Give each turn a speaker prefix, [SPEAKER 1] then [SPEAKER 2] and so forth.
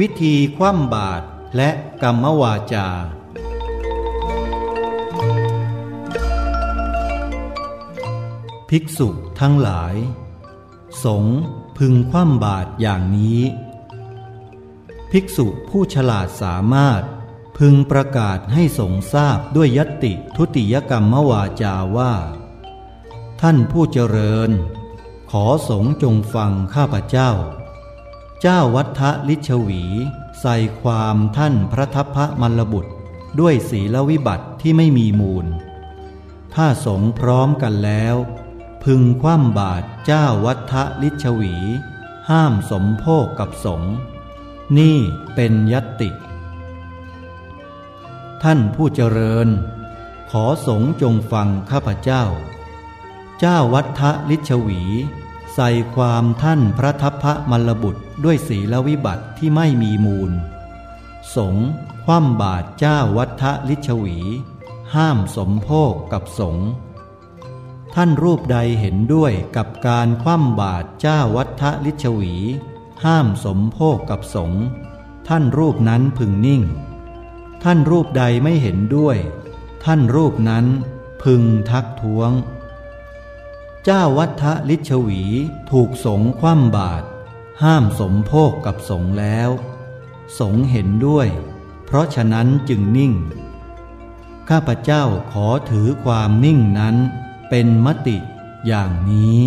[SPEAKER 1] วิธีคว่ำบาตรและกรรมวาจา ภิกษุทั้งหลาย สงพึงคว่ำบาตรอย่างนี้ ภิกษุผู้ฉลาดสามารถพึงประกาศให้สงทราบด้วยยติทุติยกรรมวาจาว่า ท่านผู้เจริญ ขอสงจงฟังข้าพเจ้า เจ้าวัฏลิชวี ใส่ความท่านพระทัพพระมลบุตร ด้วยศีลวิบัติที่ไม่มีมูล ถ้าสงพร้อมกันแล้ว พึงคว่ำบาตรเจ้าวัฏลิชวี ห้ามสมโภคกับสงนี่เป็นยติ ท่านผู้เจริญ ขอสงจงฟังข้าพเจ้า เจ้าวัฏลิชวี ใส่ความท่านพระทัพพระมลบุตรด้วยศีลวิบัติที่ไม่มีมูล สงฆ์คว่ำบาตรเจ้าวัฏลิชวี ห้ามสมโภคกับสงฆ์ท่านรูปใดเห็นด้วยกับการคว่ำบาตรเจ้าวัฏลิชวี ห้ามสมโภคกับสงฆ์ท่านรูปนั้นพึงนิ่ง ท่านรูปใดไม่เห็นด้วย ท่านรูปนั้นพึงทักท้วง เจ้าวัฏลิชวีถูกสงคว่ำบาตรห้ามสมโภคกับสงแล้ว สงเห็นด้วย เพราะฉะนั้นจึงนิ่ง ข้าพเจ้าขอถือความนิ่งนั้นเป็นมติอย่างนี้